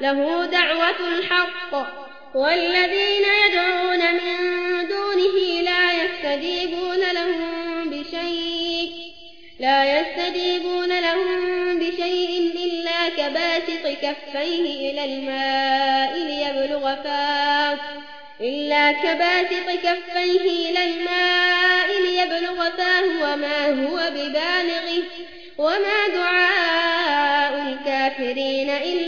له دعوة الحق والذين يدعون من دونه لا يستجيبون لهم بشيء لا يستجيبون لهم بشيء إلا كباسط كفيه إلى الماء ليبلغ فاه إلا كباسط كفيه إلى الماء ليبلغ فاه وما هو ببالغه وما دعاء الكافرين إلا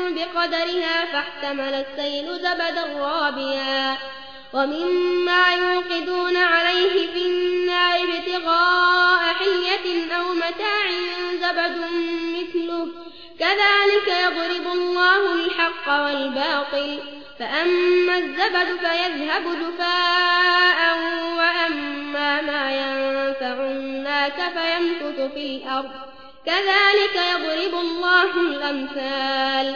بقدرها فاحتمل السيل زبدا رابيا. ومما يوقدون عليه في النار ابتغاء حلية أو متاع زبد مثله. كذلك يضرب الله الحق والباطل. فأما الزبد فيذهب جفاء وأما ما ينفع الناس فيمكث في الأرض. كذلك يضرب الله الأمثال.